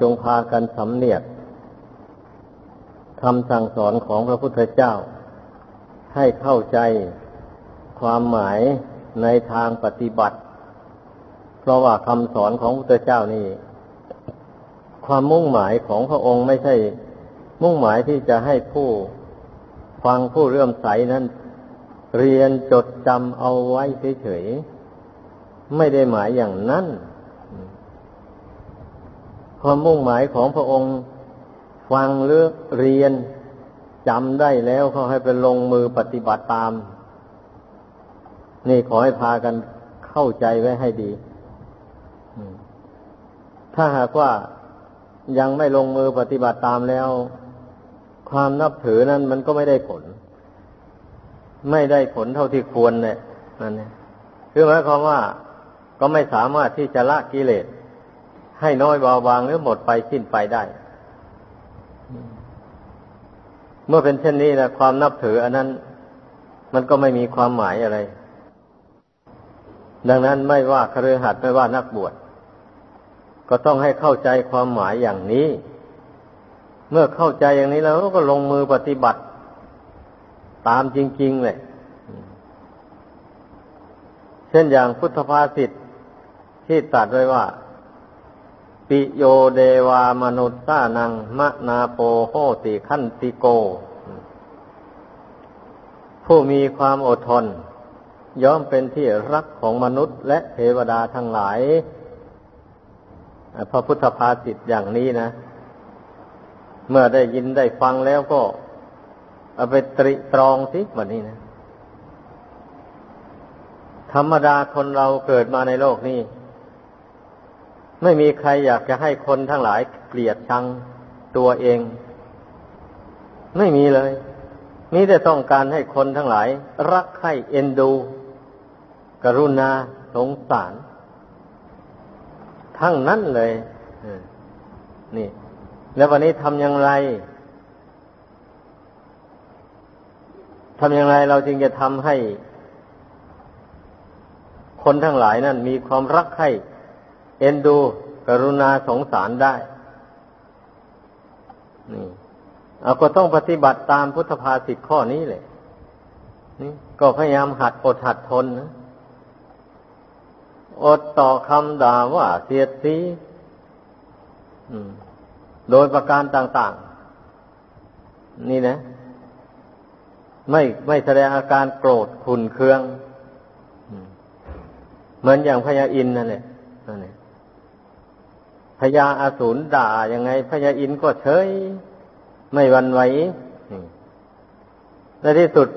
จงพากันสำเนียกคำสั่งสอนของพระพุทธเจ้า ให้เข้าใจความหมายในทางปฏิบัติ เพราะว่าคำสอนของพระพุทธเจ้านี่ ความมุ่งหมายของพระองค์ไม่ใช่ มุ่งหมายที่จะให้ผู้ฟังผู้เรื่มใสนั้น เรียนจดจำเอาไว้เฉยๆไม่ได้หมายอย่างนั้น ความมุ่งหมายของพระองค์ฟังหรือเรียนจำได้แล้วเขาให้ไปลงมือปฏิบัติตาม นี่ขอให้พากันเข้าใจไว้ให้ดี ถ้าหากว่ายังไม่ลงมือปฏิบัติตามแล้ว ความนับถือนั้นมันก็ไม่ได้ผล ไม่ได้ผลเท่าที่ควรเนี่ยนั่นเนี่ยคือหมายความว่าก็ไม่สามารถที่จะละกิเลส ให้น้อยเบาบางหรือหมดไปสิ้นไปได้ เมื่อเป็นเช่นนี้นะความนับถือ อันนั้น มันก็ไม่มีความหมายอะไร ดังนั้นไม่ว่าครือหัดไม่ว่านักบวชก็ต้องให้เข้าใจความหมายอย่างนี้ เมื่อเข้าใจอย่างนี้แล้วก็ลงมือปฏิบัติ ตามจริง ๆ เลย เช่นอย่างพุทธภาษิตที่ตัดไว้ว่า ปิโยเดวามนุษย์านังมะนาโปโหติขันติโก ผู้มีความอดทน ย่อมเป็นที่รักของมนุษย์และเทวดาทั้งหลาย พระพุทธภาษิตอย่างนี้นะ เมื่อได้ยินได้ฟังแล้วก็ เอาไปตริตรองสิแบบนี้นะ ธรรมดาคนเราเกิดมาในโลกนี้ ไม่มีใครอยากจะให้คนทั้งหลายเกลียดชังตัวเอง ไม่มีเลยมีแต่ต้องการให้คนทั้งหลาย รักใคร่เอ็นดู กรุณาสงสาร ทั้งนั้นเลยนี่ แล้ววันนี้ทำอย่างไรทำอย่างไรเราจึงจะทำให้ คนทั้งหลายนั้นมีความรักใคร่ เอ็นดูกรุณาสงสารได้ นี่เราก็ต้องปฏิบัติตามพุทธภาษิตข้อนี้เลยนี่ก็พยายามหัดอดหัดทนนะอดต่อคำด่าว่าเสียดสีโดยประการต่าง ๆ นี่นะ ไม่ไม่แสดงอาการโกรธขุนเคือง เหมือนอย่างพญาอินนั่นแหละนั่นแหละ พญาอาสูรด่ายังไงพญาอินก็เฉย ไม่วันไหวในที่สุด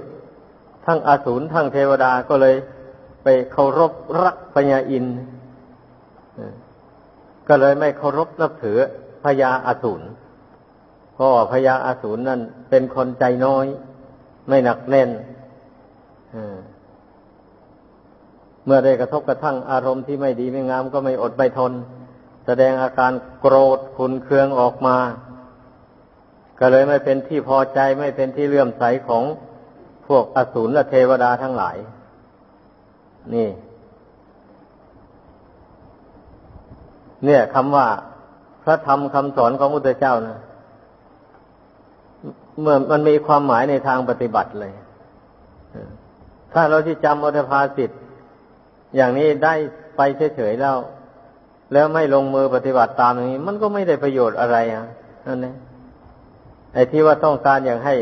ทั้งอาสูรทั้งเทวดาก็เลยไปเคารพรักพญาอิน ก็เลยไม่เคารพนับถือพญาอาสูรเพราะพญาอาสูรนั่นเป็นคนใจน้อย ไม่หนักแน่นเมื่อได้กระทบกระทั่งอารมณ์ที่ไม่ดีไม่งามก็ไม่อดไม่ทน แสดงอาการโกรธขุนเคืองออกมา ก็เลยไม่เป็นที่พอใจไม่เป็นที่เลื่อมใสของพวกอสูรและเทวดาทั้งหลาย นี่ เนี่ยคำว่าพระธรรมคำสอนของพระพุทธเจ้านะเมื่อมันมีความหมายในทางปฏิบัติเลยถ้าเราที่จำอัตภาสิทธิ์อย่างนี้ได้ไปเฉยๆแล้ว แล้วไม่ลงมือปฏิบัติตามอย่างนี้ มันก็ไม่ได้ประโยชน์อะไรอะนั่นเองไอ้ที่ว่าต้องการอย่างให้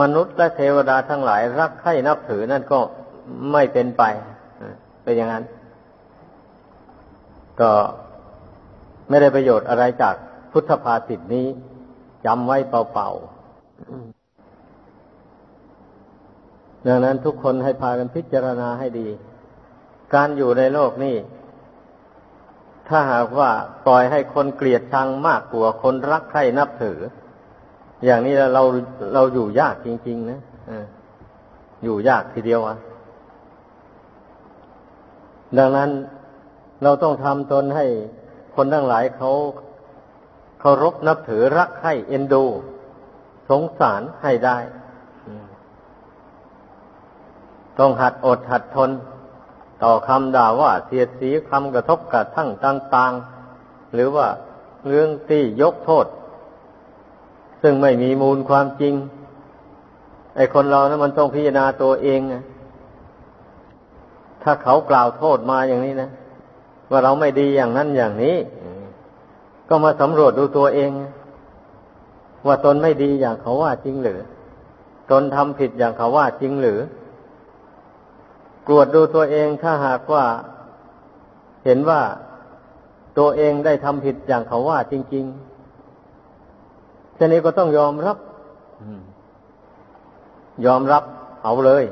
มนุษย์และเทวดาทั้งหลาย รักใคร่นับถือนั่นก็ไม่เป็นไปเป็นอย่างนั้น ก็ไม่ได้ประโยชน์อะไรจากพุทธภาษิตนี้จำไว้เป่าๆดังนั้นทุกคนให้พากันพิจารณาให้ดี การอยู่ในโลกนี้ ถ้าหากว่าปล่อยให้คนเกลียดชังมากกว่าคนรักใคร่นับถือ อย่างนี้เราเราอยู่ยากจริง ๆ นะอยู่ยากทีเดียวอะดังนั้นเราต้องทำตนให้คนทั้งหลายเขาเคารพนับถือรักใคร่เอ็นดู สงสารให้ได้ ต้องหัดอดหัดทน ต่อคำด่าว่าเสียดสีคำกระทบกระทั่งต่าง ๆ หรือว่าเรื่องที่ยกโทษ ซึ่งไม่มีมูลความจริง ไอ้คนเรานะั้นมันต้องพิจารณาตัวเองนะถ้าเขากล่าวโทษมาอย่างนี้นะ ว่าเราไม่ดีอย่างนั้นอย่างนี้ ก็มาสำรวจดูตัวเอง ว่าตนไม่ดีอย่างเขาว่าจริงหรือ ตนทำผิดอย่างเขาว่าจริงหรือ กรวดดูตัวเองถ้าหากว่าเห็นว่าตัวเองได้ทำผิดอย่างเขาว่าจริงๆทีนี้ก็ต้องยอมรับยอมรับเอาเลย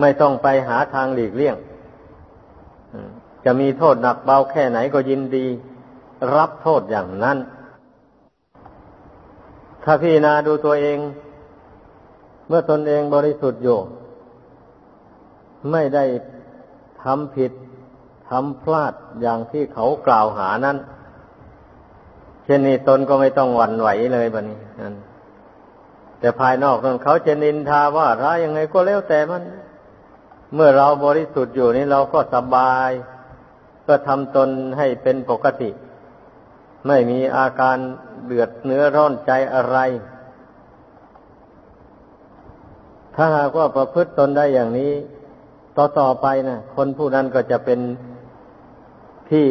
ไม่ต้องไปหาทางหลีกเลี่ยงจะมีโทษหนักเบาแค่ไหนก็ยินดี รับโทษอย่างนั้น ถ้าพี่นาดูตัวเอง เมื่อตนเองบริสุทธิ์อยู่ ไม่ได้ทำผิดทำพลาดอย่างที่เขากล่าวหานั้นเช่นนี้ตนก็ไม่ต้องหวั่นไหวเลยบัดนี้นั่นแต่ภายนอกนั้นเขาจะนินทาว่าร้ายยังไงก็แล้วแต่มัน เมื่อเราบริสุทธิ์อยู่นี่เราก็สบาย ก็ทำตนให้เป็นปกติ ไม่มีอาการเดือดเนื้อร้อนใจอะไร ถ้าหากว่าประพฤติตนได้อย่างนี้ ต่อต่อไปนะคนผู้นั้นก็จะเป็นที่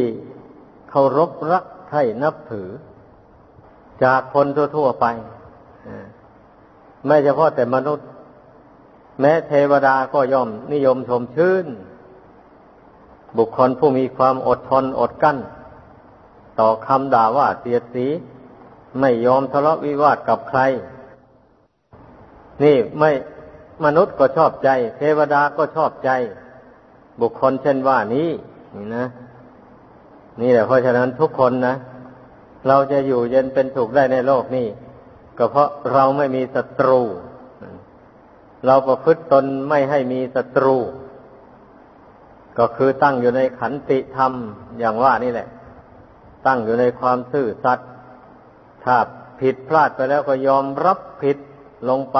เคารพรักใคร่นับถือ จากคนทั่วๆไปไม่เฉพาะแต่มนุษย์ แม้เทวดาก็ย่อมนิยมชมชื่น บุคคลผู้มีความอดทนอดกั้น ต่อคำด่าว่าเสียดสี ไม่ยอมทะเลาะวิวาทกับใคร นี่ไม่ มนุษย์ก็ชอบใจ เทวดาก็ชอบใจ บุคคลเช่นว่านี้นี่นะ นี่แหละเพราะฉะนั้นทุกคนนะเราจะอยู่เย็นเป็นสุขได้ในโลกนี้ก็เพราะเราไม่มีศัตรู เราประพฤติตนไม่ให้มีศัตรู ก็คือตั้งอยู่ในขันติธรรมอย่างว่านี่แหละ ตั้งอยู่ในความซื่อสัตย์ถ้าผิดพลาดไปแล้วก็ยอมรับผิดลงไป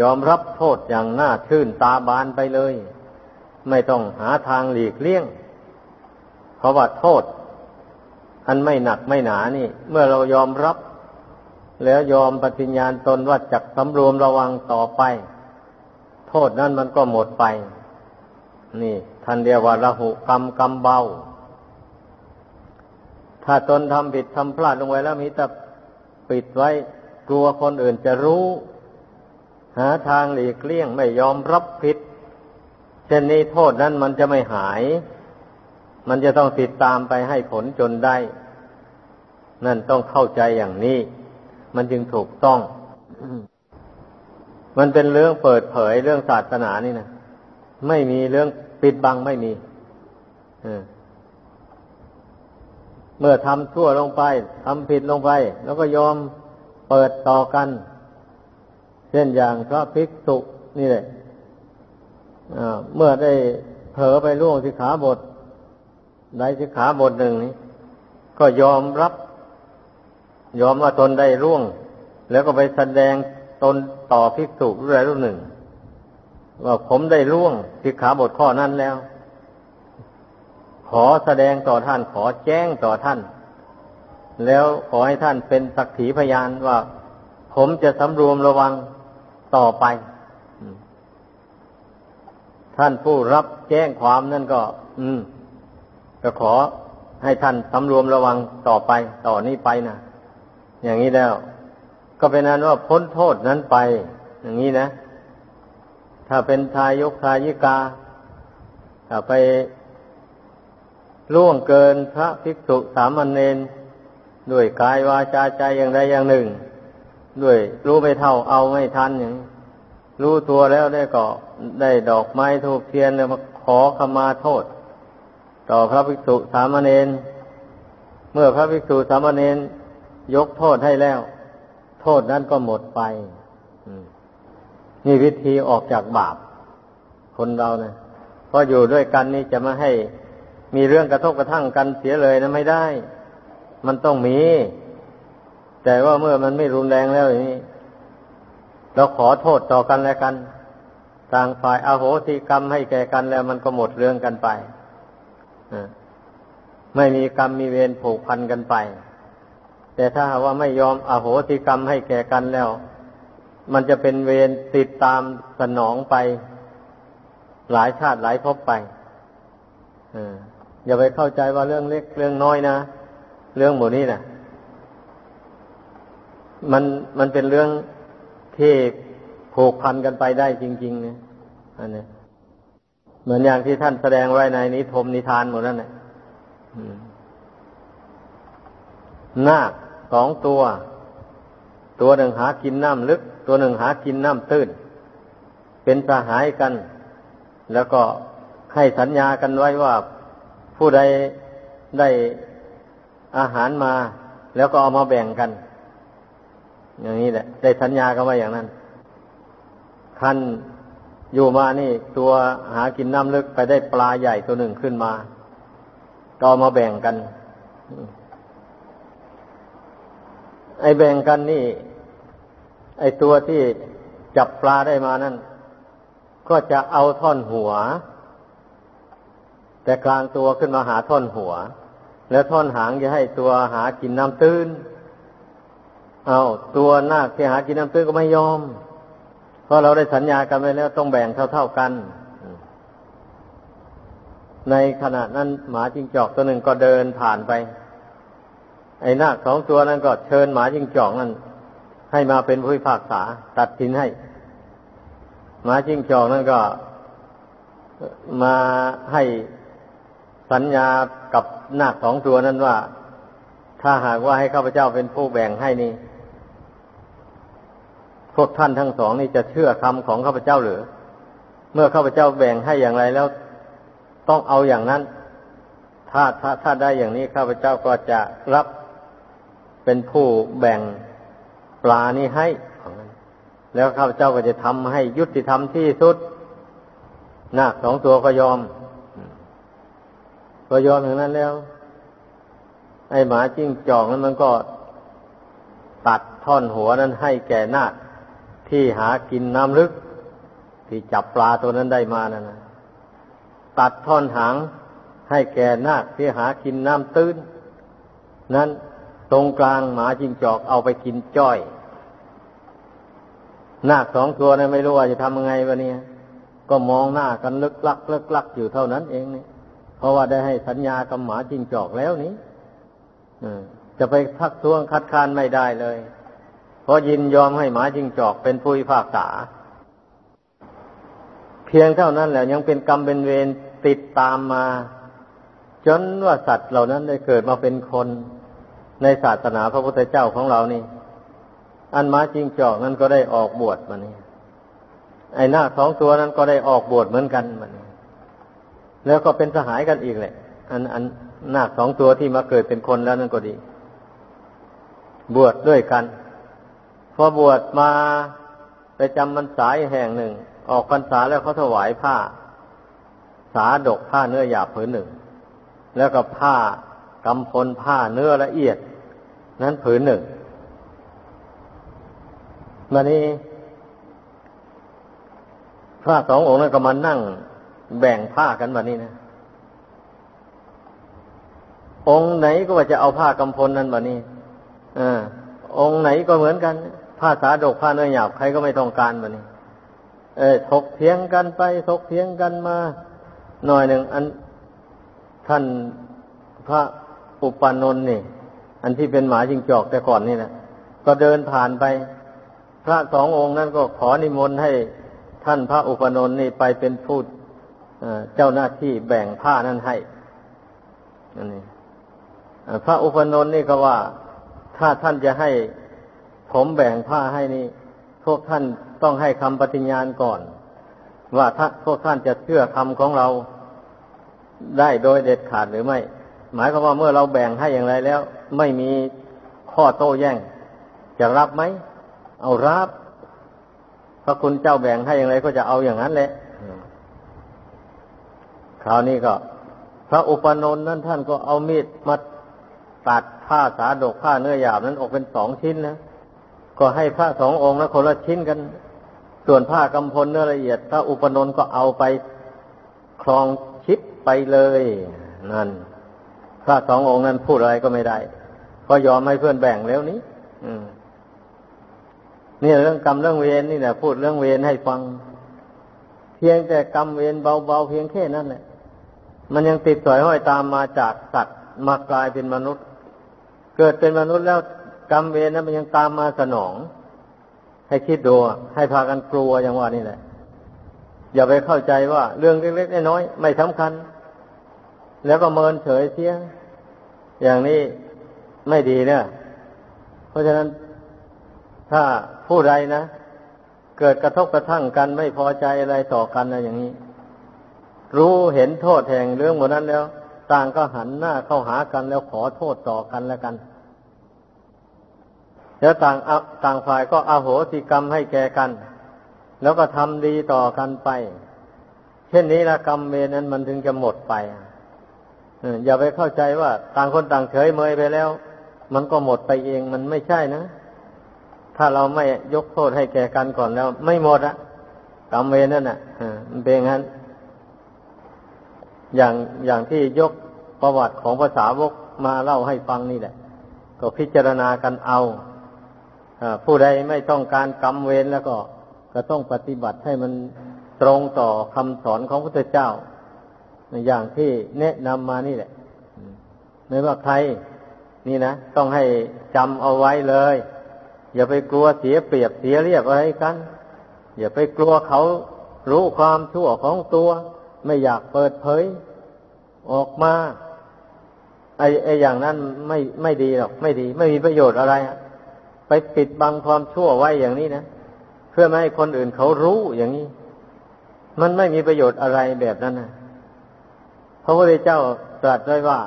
ยอมรับโทษอย่างน่าชื่นตาบานไปเลย ไม่ต้องหาทางหลีกเลี่ยง เพราะว่าโทษ อันไม่หนักไม่หนานี่ เมื่อเรายอมรับ แล้วยอมปฏิญญาณตนว่าจักสำรวมระวังต่อไป โทษนั้นมันก็หมดไป นี่ท่านเรียกว่าระหุกรรมกรรมเบา ถ้าตนทำผิดทำพลาดลงไว้แล้วมีแต่ปิดไว้ กลัวคนอื่นจะรู้ หาทางหลีกเลี่ยงไม่ยอมรับผิดเช่นนี้โทษนั้นมันจะไม่หาย มันจะต้องติดตามไปให้ผลจนได้ นั่นต้องเข้าใจอย่างนี้ มันจึงถูกต้อง มันเป็นเรื่องเปิดเผยเรื่องศาสนานี่นะไม่มีเรื่องปิดบังไม่มีเมื่อทำชั่วลงไปทำผิดลงไป แล้วก็ยอมเปิดต่อกัน เช่นอย่างพระภิกษุนี่แหละเมื่อได้เผลอไปล่วงสิขาบทในสิกขาบทหนึ่งนี้ ก็ยอมรับ ยอมว่าตนได้ร่วง แล้วก็ไปแสดงตนต่อภิกษุรูปใดรูปหนึ่ง ว่าผมได้ร่วงสิกขาบทข้อนั้นแล้ว ขอแสดงต่อท่านขอแจ้งต่อท่าน แล้วขอให้ท่านเป็นสักขีพยานว่า ผมจะสำรวมระวัง ต่อไป ท่านผู้รับแจ้งความนั่นก็ อืม ก็ขอให้ท่านสำรวมระวังต่อไป ต่อนี้ไปนะอย่างนี้แล้ว ก็เป็นนั้นว่าพ้นโทษนั้นไป อย่างนี้นะ ถ้าเป็นทายกทายิกา ถ้าไปล่วงเกินพระภิกษุสามเณรด้วยกายวาจาใจอย่างใดอย่างหนึ่ง ด้วย รู้ไม่เท่าเอาไม่ทันอย่างรู้ตัวแล้วได้ก็ได้ดอกไม้ทูบเทียนแล้วมาขอขมาโทษ ต่อพระภิกษุสามเณรเมื่อพระภิกษุสามเณรยกโทษให้แล้ว โทษนั้นก็หมดไปนี่วิธีออกจากบาป คนเราเนะเพราะอยู่ด้วยกันนี่จะมาให้มีเรื่องกระทบกระทั่งกันเสียเลยนะไม่ได้ มันต้องมี แต่ว่าเมื่อมันไม่รุนแรงแล้วอย่างนี้ เราขอโทษต่อกันแล้วกัน ต่างฝ่ายอาโหสิกรรมให้แก่กันแล้วมันก็หมดเรื่องกันไปไม่มีกรรมมีเวรผูกพันกันไป แต่ถ้าว่าไม่ยอมอโหสิกรรมให้แก่กันแล้ว มันจะเป็นเวรติดตามสนองไป หลายชาติหลายภพไปอย่าไปเข้าใจว่าเรื่องเล็กเรื่องน้อยนะ เรื่องหมู่นี้นะ มันมันเป็นเรื่องที่ผูกพันกันไปได้จริง ๆ เนี่ย อันนี้เหมือนอย่างที่ท่านแสดงไว้ในนิทมนิทานหมดนั่นแหละนาคสองตัว ตัวหนึ่งหากินน้ำลึก ตัวหนึ่งหากินน้ำตื้น เป็นสหายกัน แล้วก็ให้สัญญากันไว้ว่าผู้ใดได้อาหารมา แล้วก็เอามาแบ่งกัน อย่างนี้แหละ ได้สัญญากันไว้อย่างนั้นคันอยู่มานี่ ตัวหากินน้ำลึกไปได้ปลาใหญ่ตัวหนึ่งขึ้นมา ก็มาแบ่งกัน ไอ้แบ่งกันนี่ ไอ้ตัวที่จับปลาได้มานั่น ก็จะเอาท่อนหัว แต่กลางตัวขึ้นมาหาท่อนหัว แล้วท่อนหางจะให้ตัวหากินน้ำตื้น เอาตัวนาคที่หากินน้ำตื้นก็ไม่ยอม เพราะเราได้สัญญากันไว้แล้วต้องแบ่งเท่า ๆกัน ในขณะนั้นหมาจิงจอกตัวหนึ่งก็เดินผ่านไป ไอ้นาคสองตัวนั้นก็เชิญหมาจิงจอกนั้นให้มาเป็นผู้พิพากษา ตัดสินให้ หมาจิงจอกนั้นก็มาให้สัญญากับนาคสองตัวนั้นว่า ถ้าหากว่าให้ข้าพเจ้าเป็นผู้แบ่งให้นี่ พวกท่านทั้งสองนี่จะเชื่อคำของข้าพเจ้าหรือ เมื่อข้าพเจ้าแบ่งให้อย่างไรแล้วต้องเอาอย่างนั้น ถ้าถ้าถ้าได้อย่างนี้ข้าพเจ้าก็จะรับเป็นผู้แบ่งปลานี้ให้ แล้วข้าพเจ้าก็จะทำให้ยุติธรรมที่สุดนาคสองตัวก็ยอมก็ยอมอย่างนั้นแล้ว ไอ้หมาจิ้งจอกนั้นมันก็ตัดท่อนหัวนั้นให้แก่นาค ที่หากินน้ำลึก ที่จับปลาตัวนั้นได้มานั่นนะตัดท่อนหางให้แก่นาคที่หากินน้ำตื้น นั้นตรงกลางหมาจิงจอกเอาไปกินจ้อย นาคสองตัวนั้นไม่รู้ว่าจะทำยังไงวะเนี่ยก็มองหน้ากันลึกลักลึกลักอยู่เท่านั้นเองนี่เพราะว่าได้ให้สัญญากับหมาจิงจอกแล้วนี้จะไปทักท้วงคัดค้านไม่ได้เลย เพราะยินยอมให้หมาจิงจอกเป็นผู้พิพากษา เพียงเท่านั้นแหละยังเป็นกรรมเป็นเวรติดตามมา จนว่าสัตว์เหล่านั้นได้เกิดมาเป็นคนในศาสนาพระพุทธเจ้าของเรานี่ อันหมาจิงจอกนั้นก็ได้ออกบวชมานี่ไอ้หน้าสองตัวนั้นก็ได้ออกบวชเหมือนกันมันแล้วก็เป็นสหายกันอีกแหละ อันอันหน้าสองตัวที่มาเกิดเป็นคนแล้วนั่นก็ดี บวชดด้วยกัน อบวชมาไปจำมันสายแห่งหนึ่ง ออกพรรษาแล้วเขาถวายผ้า สาดกผ้าเนื้อหยาบผืนหนึ่ง แล้วก็ผ้ากำพลผ้าเนื้อละเอียด นั้นผืนหนึ่งมานี้พระสององค์นั้นก็มานั่งแบ่งผ้ากันแบบนี้นะ องค์ไหนก็ว่าจะเอาผ้ากำพลนั้นแบบนี้อ่าองค์ไหนก็เหมือนกัน ผ้าสาดกผ้าเนื้อหยาบใครก็ไม่ต้องการแบบนี้ เออถกเถียงกันไปถกเถียงกันมา หน่อยหนึ่งอันท่านพระอุปนนท์นี่ อันที่เป็นหมาจิงจอกแต่ก่อนนี่นะก็เดินผ่านไป พระสององค์นั้นก็ขอนิมนต์ให้ท่านพระอุปนนท์นี่ไปเป็นผู้เจ้าหน้าที่แบ่งผ้านั้นให้อันนี้พระอุปนนท์นี่ก็ว่า ถ้าท่านจะให้ ผมแบ่งผ้าให้นี่ พวกท่านต้องให้คำปฏิญญาณก่อน ว่าถ้าพวกท่านจะเชื่อคำของเราได้โดยเด็ดขาดหรือไม่ หมายความว่าเมื่อเราแบ่งให้อย่างไรแล้ว ไม่มีข้อโต้แย้งจะรับไหมเอารับพระคุณเจ้าแบ่งให้อย่างไรก็จะเอาอย่างนั้นแหละคราวนี้ก็ พระอุปนนท์นั้นท่านก็เอามีดมาตัดผ้าสาดกผ้าเนื้อหยาบนั้นออกเป็นสองชิ้นนะ ก็ให้พระสององค์แล้วคนละชิ้นกัน ส่วนผ้ากำพลเนื้อละเอียดพระอุปนนท์ก็เอาไปคลองชิดไปเลยนั่นพระสององค์นั้นพูดอะไรก็ไม่ได้ ก็ยอมให้เพื่อนแบ่งแล้วนี้นี่เรื่องกรรมเรื่องเวรนี่แหละพูดเรื่องเวรให้ฟัง เพียงแต่กรรมเวรเบาๆเพียงแค่นั้นแหละมันยังติดสอยห้อยตามมาจากสัตว์มากลายเป็นมนุษย์ เกิดเป็นมนุษย์แล้ว กรรมเวรนั้นมันยังตามมาสนอง ให้คิดดูให้พากันกลัวอย่างว่านี่แหละ อย่าไปเข้าใจว่า เรื่องเล็กๆน้อยๆไม่สำคัญ แล้วก็เมินเฉยเสียอย่างนี้ไม่ดีเนี่ยเพราะฉะนั้นถ้าผู้ใดนะ เกิดกระทบกระทั่งกันไม่พอใจอะไรต่อกันนะอย่างนี้ รู้เห็นโทษแห่งเรื่องหมดนั้นแล้ว ต่างก็หันหน้าเข้าหากันแล้วขอโทษต่อกันแล้วกัน แล้วต่างต่างฝ่ายก็อโหสิกรรมให้แก่กัน แล้วก็ทำดีต่อกันไป เช่นนี้ละกรรมเวรนั้นมันถึงจะหมดไปอย่าไปเข้าใจว่า ต่างคนต่างเฉยเมยไปแล้ว มันก็หมดไปเองมันไม่ใช่นะ ถ้าเราไม่ยกโทษให้แก่กันก่อนแล้ว ไม่หมดอะกรรมเวรนั่นอะมันเป็นงั้น อย่างอย่างที่ยกประวัติของภาษาวกมาเล่าให้ฟังนี่แหละ ก็พิจารณากันเอา ผู้ใดไม่ต้องการกรรมเวรแล้วก็ก็ต้องปฏิบัติให้มันตรงต่อคำสอนของพระพุทธเจ้า อย่างที่แนะนำมานี่แหละไม่ว่าใคร นี่นะต้องให้จำเอาไว้เลย อย่าไปกลัวเสียเปรียบเสียเรียบอะไรกัน อย่าไปกลัวเขารู้ความชั่วของตัว ไม่อยากเปิดเผย ออกมาไอ้ไอ้อย่างนั้นไม่ไม่ดีหรอก ไม่ดี ไม่มีประโยชน์อะไร ไปปิดบังความชั่วไว้อย่างนี้นะเพื่อไม่ให้คนอื่นเขารู้อย่างนี้ มันไม่มีประโยชน์อะไรแบบนั้นนะพระพุทธเจ้าตรัสไว้ว่า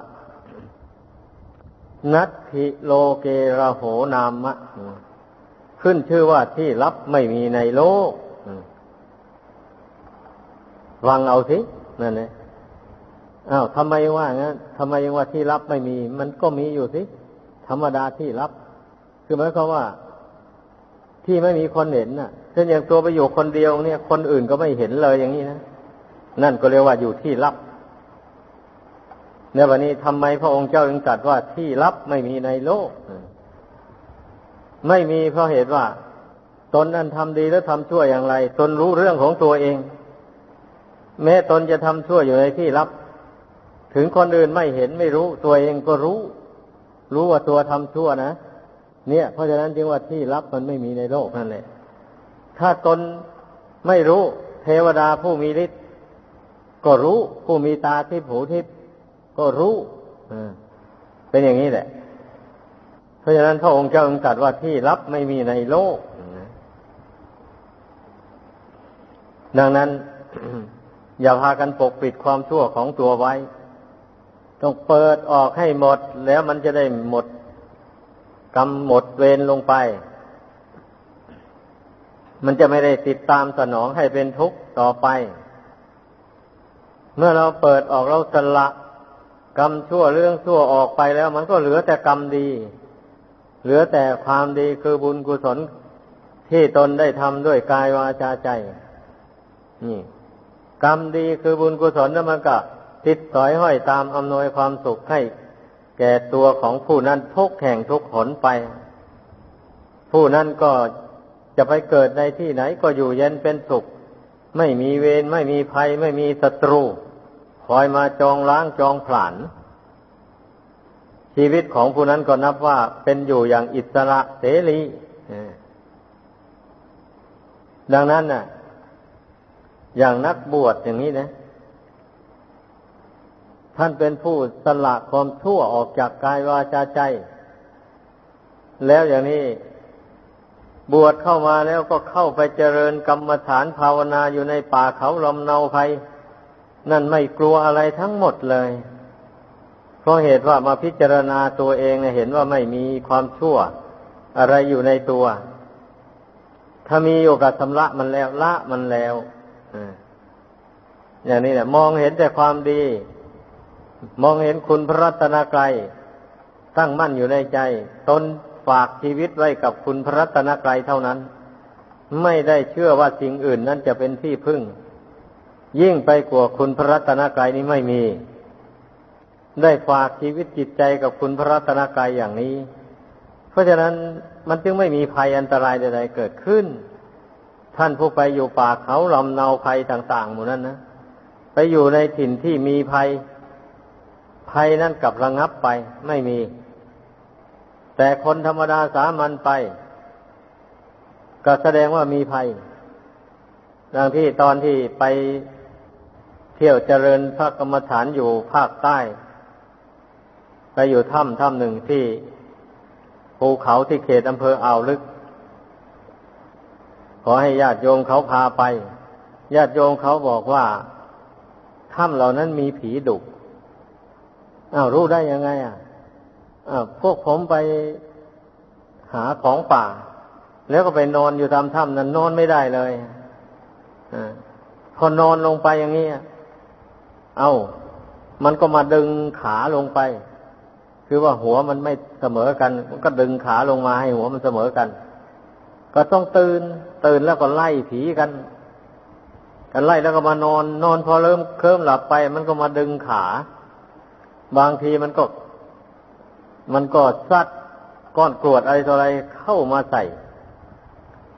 นัตถิโลเกระโหนามะ ขึ้นชื่อว่าที่ลับไม่มีในโลกวังเอาสินั่นเองอ้าวทำไมว่างั้นทำไมยังว่าที่ลับไม่มี มันก็มีอยู่สิธรรมดาที่ลับ คือหมายความว่าที่ไม่มีคนเห็นน่ะ เช่นอย่างตัวไปอยู่คนเดียวเนี่ย คนอื่นก็ไม่เห็นเลยอย่างนี้นะ นั่นก็เรียกว่าอยู่ที่ลับในวันนี้ทำไมพระองค์เจ้าจึงตรัสว่าที่ลับไม่มีในโลก ไม่มีเพราะเหตุว่า ตนนั้นทำดีแล้วทำชั่วอย่างไร ตนรู้เรื่องของตัวเอง แม้ตนจะทำชั่วอยู่ในที่ลับ ถึงคนอื่นไม่เห็นไม่รู้ตัวเองก็รู้ รู้ว่าตัวทำชั่วนะ เนี่ย เพราะฉะนั้นจึงว่าที่ลับมันไม่มีในโลกนั่นแหละ ถ้าตนไม่รู้เทวดาผู้มีฤทธิ์ก็รู้ผู้มีตาที่ผูทิพก็รู้เป็นอย่างนี้แหละ เพราะฉะนั้นพระองค์เจ้าองตรัสว่าที่ลับไม่มีในโลกดังนั้น อย่าพากันปกปิดความชั่วของตัวไว้ ต้องเปิดออกให้หมดแล้วมันจะได้หมด กรรมหมดเวรลงไป มันจะไม่ได้ติดตามสนองให้เป็นทุกข์ต่อไป เมื่อเราเปิดออกเราสละกรรมชั่วเรื่องชั่วออกไปแล้ว มันก็เหลือแต่กรรมดี เหลือแต่ความดีคือบุญกุศลที่ตนได้ทำด้วยกายวาจาใจ นี่ กรรมดีคือบุญกุศลนั้นมันก็ติดสอยห้อยตามอำนวยความสุขให้ แก่ตัวของผู้นั้นทุกแห่งทุกหนไป ผู้นั้นก็จะไปเกิดในที่ไหนก็อยู่เย็นเป็นสุข ไม่มีเวรไม่มีภัย ไม่มีศัตรู คอยมาจองล้างจองผลาญชีวิตของผู้นั้นก็นับว่าเป็นอยู่อย่างอิสระเสรีดังนั้นน่ะ อย่างนักบวชอย่างนี้นะ ท่านเป็นผู้สละความชั่วออกจากกายวาจาใจ แล้วอย่างนี้ บวชเข้ามาแล้วก็เข้าไปเจริญกรรมฐานภาวนาอยู่ในป่าเขาลำเนาภัย นั่นไม่กลัวอะไรทั้งหมดเลย เพราะเหตุว่ามาพิจารณาตัวเองเห็นว่าไม่มีความชั่ว อะไรอยู่ในตัว ถ้ามีโอกาสชำระมันแล้วละมันแล้วอย่างนี้แหละมองเห็นแต่ความดี มองเห็นคุณพระรัตนกรัยตั้งมั่นอยู่ในใจ ตนฝากชีวิตไว้กับคุณพระรัตนกรัยเท่านั้น ไม่ได้เชื่อว่าสิ่งอื่นนั้นจะเป็นที่พึ่ง ยิ่งไปกว่าคุณพระรัตนกรัยนี้ไม่มี ได้ฝากชีวิตจิตใจกับคุณพระรัตนกรายอย่างนี้ เพราะฉะนั้นมันจึงไม่มีภัยอันตรายใดๆเกิดขึ้น ท่านผู้ไปอยู่ป่าเขาลำเนาภัยต่างๆหมู่นั้นนะไปอยู่ในถิ่นที่มีภัย ภัยนั้นกลับระงับไปไม่มี แต่คนธรรมดาสามัญไป ก็แสดงว่ามีภัยดังที่ตอนที่ไปเที่ยวเจริญพระกรรมฐานอยู่ภาคใต้ ไปอยู่ถ้ำถ้ำหนึ่งที่ภูเขาที่เขตอำเภออ่าวลึก ขอให้ญาติโยมเขาพาไป ญาติโยมเขาบอกว่าถ้ำเหล่านั้นมีผีดุ อ้าวรู้ได้ยังไง อะอ้าวพวกผมไปหาของป่า แล้วก็ไปนอนอยู่ตามถ้ำนั้นนอนไม่ได้เลยอพอนอนลงไปอย่างนี้เอา้า มันก็มาดึงขาลงไป คือว่าหัวมันไม่เสมอกัน มันก็ดึงขาลงมาให้หัวมันเสมอกัน ก็ต้องตื่น ตื่นแล้วก็ไล่ผีกันกันไล่แล้วก็มานอน นอนพอเริ่มเคลิ้มหลับไป มันก็มาดึงขา บางทีมันก็ มันก็ซัดก้อนกรวดอะไรต่ออะไรเข้ามาใส่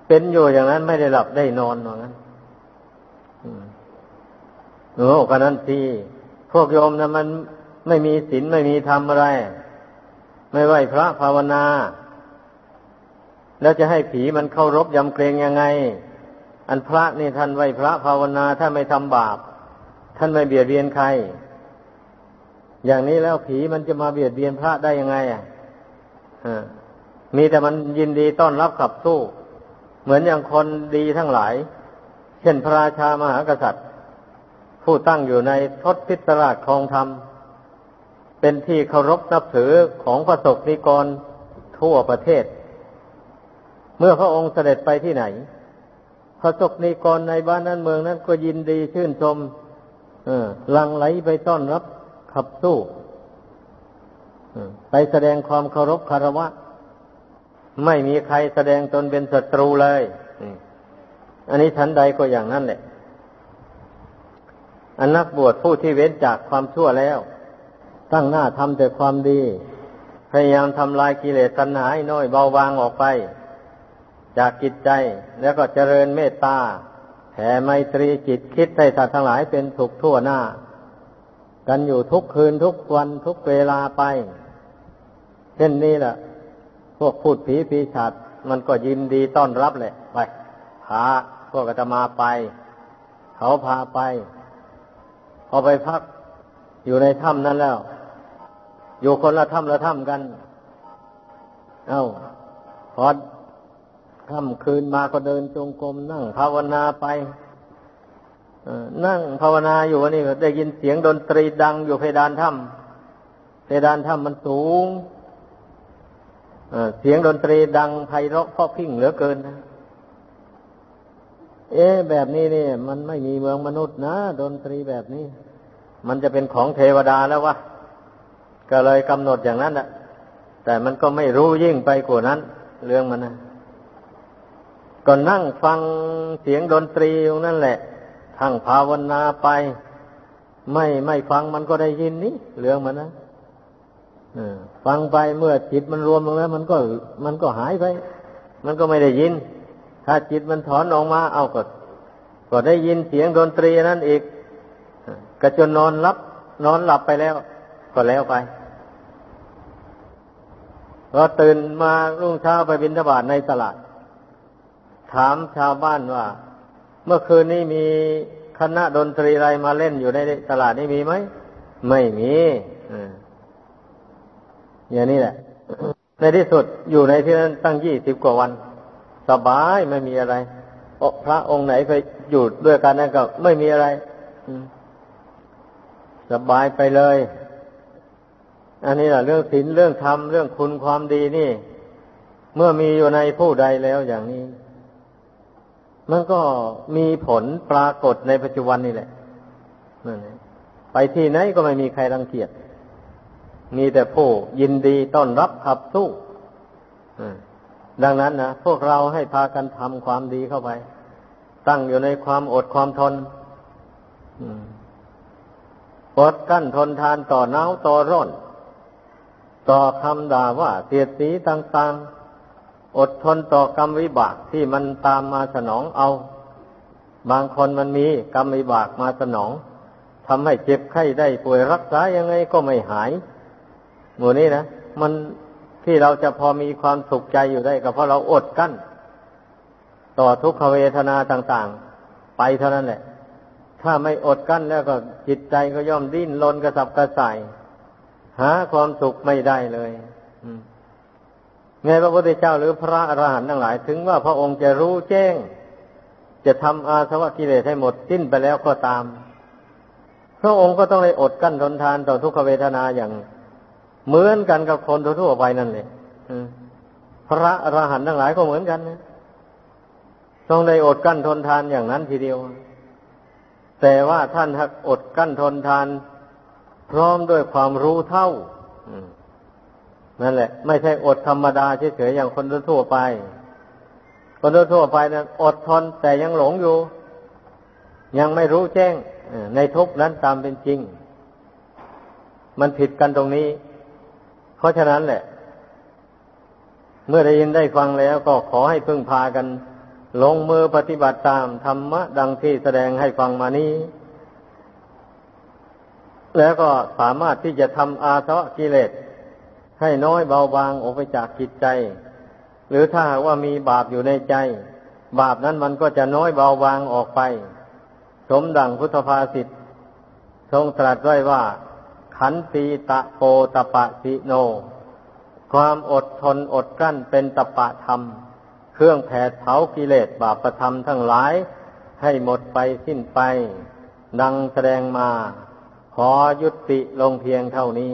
เป็นอยู่อย่างนั้นไม่ได้หลับได้นอนอย่างนั้นโอ้กันนั้นทีพวกโยมนะมันไม่มีศีลไม่มีธรรมอะไร ไม่ไหวพระภาวนา แล้วจะให้ผีมันเข้ารบยำเกรงยังไง อันพระนี่ท่านไหวพระภาวนา ถ้าไม่ทำบาป ท่านไม่เบียดเบียนใคร อย่างนี้แล้วผีมันจะมาเบียดเบียนพระได้ยังไง อะมีแต่มันยินดีต้อนรับขับสู้ เหมือนอย่างคนดีทั้งหลาย เช่นพระราชามหากษัตริย์ ผู้ตั้งอยู่ในทศพิศราชคลองธรรม เป็นที่เคารพนับถือของพระสกนิกรทั่วประเทศ เมื่อพระองค์เสด็จไปที่ไหน พระสกนิกรในบ้านนั้นเมืองนั้นก็ยินดีชื่นชมลังไหลไปต้อนรับ ขับสู้ไปแสดงความเคารพคารวะ ไม่มีใครแสดงตนเป็นศัตรูเลยอันนี้ชั้นใดก็อย่างนั้นแหละอันนักบวชผู้ที่เว้นจากความชั่วแล้ว ตั้งหน้าทำแต่ความดี พยายามทำลายกิเลสตัณหาให้น้อยเบาบางออกไป จากจิตใจแล้วก็เจริญเมตตาแผ่ไมตรีจิตคิดให้สัตว์ทั้งหลายเป็นสุขทั่วหน้า กันอยู่ทุกคืนทุกวันทุกเวลาไป เช่นนี้แหละพวกพูดผีปีศาจมันก็ยินดีต้อนรับแหละไปพาพวกอาตมาไป เขาพาไป พอไปพักอยู่ในถ้ำนั้นแล้ว อยู่คนละถ้ำละถ้ำกัน เอา้าพอค่ำคืนมาก็เดินจงกรมนั่งภาวนาไป นั่งภาวนาอยู่นี่ได้ยินเสียงดนตรีดังอยู่เพดานถ้ำเพดานถ้ำมันสูงเสียงดนตรีดังไพเราะเพราะพิ้งเหลือเกินนะเอ๊แบบนี้นี่มันไม่มีเมืองมนุษย์นะดนตรีแบบนี้ มันจะเป็นของเทวดาแล้ววะก็เลยกำหนดอย่างนั้นแหละแต่มันก็ไม่รู้ยิ่งไปกว่านั้น เรื่องมันนะก็นั่งฟังเสียงดนตรีตรงนั้นแหละ ทั้งภาวนาไป ไม่ไม่ฟังมันก็ได้ยินนี่เรื่องมันนะฟังไปเมื่อจิตมันรวมลงแล้ว มันก็มันก็หายไป มันก็ไม่ได้ยิน ถ้าจิตมันถอนออกมา เอาก็ ก็ได้ยินเสียงดนตรีนั่นอีกก็จนนอนรับ นอนหลับไปแล้ว ก็แล้วไปพอตื่นมารุ่งเช้าไปบินทบาทในตลาด ถามชาวบ้านว่า เมื่อคืนนี้มีคณะดนตรีอะไรมาเล่นอยู่ในตลาดนี้มีไหม ไม่มีอย่างนี้แหละ ในที่สุดอยู่ในที่นั้นตั้งยี่สิบกว่าวัน สบายไม่มีอะไรพระองค์ไหนไปอยู่ด้วยกันนั่นก็ไม่มีอะไรสบายไปเลย อันนี้แหละเรื่องศีลเรื่องธรรมเรื่องคุณความดีนี่ เมื่อมีอยู่ในผู้ใดแล้วอย่างนี้ มันก็มีผลปรากฏในปัจจุบันนี่แหละนั่นไปที่ไหนก็ไม่มีใครรังเกียจ มีแต่ผู้ยินดีต้อนรับขับสู้ดังนั้นนะพวกเราให้พากันทำความดีเข้าไป ตั้งอยู่ในความอดความทนอดกั้นทนทานต่อหนาวต่อร้อน ต่อคำด่าว่าเสียดสีต่างๆ อดทนต่อกรรมวิบากที่มันตามมาสนองเอา บางคนมันมีกรรมวิบากมาสนองทำให้เจ็บไข้ได้ป่วยรักษายังไงก็ไม่หายหมู่นี้นะมันที่เราจะพอมีความสุขใจอยู่ได้ก็เพราะเราอดกั้น ต่อทุกขเวทนาต่างๆ ไปเท่านั้นแหละ ถ้าไม่อดกั้นแล้วก็จิตใจก็ย่อมดิ้นรนกระสับกระส่าย หาความสุขไม่ได้เลย ไงพระพุทธเจ้าหรือพระอรหันต์ทั้งหลาย ถึงว่าพระองค์จะรู้แจ้ง จะทำอาสวะกิเลสให้หมดสิ้นไปแล้วก็ตาม พระองค์ก็ต้องได้อดกั้นทนทานต่อทุกขเวทนาอย่างเหมือนกันกับคนทั่วไปนั่นเลยพระอรหันต์ทั้งหลายก็เหมือนกันนะต้องได้อดกั้นทนทานอย่างนั้นทีเดียว แต่ว่าท่านหักอดกั้นทนทาน พร้อมด้วยความรู้เท่า นั่นแหละ ไม่ใช่อดธรรมดาเฉยๆอย่างคนทั่วไป คนทั่วไปนั้นอดทนแต่ยังหลงอยู่ ยังไม่รู้แจ้งในทุกนั้นตามเป็นจริง มันผิดกันตรงนี้ เพราะฉะนั้นแหละ เมื่อได้ยินได้ฟังแล้วก็ขอให้พึ่งพากัน ลงมือปฏิบัติตามธรรมะดังที่แสดงให้ฟังมานี้แล้วก็สามารถที่จะทำอาสวะกิเลส ให้น้อยเบาบางออกไปจากจิตใจ หรือถ้าว่ามีบาปอยู่ในใจ บาปนั้นมันก็จะน้อยเบาบางออกไป สมดังพุทธภาษิตทรงตรัสไว้ว่า ขันตีตะโปตะปะสิโน ความอดทนอดกลั้นเป็นตะปะธรรม เครื่องแผดเผากิเลสบาปธรรมทั้งหลาย ให้หมดไปสิ้นไป ดังแสดงมา ขอยุติลงเพียงเท่านี้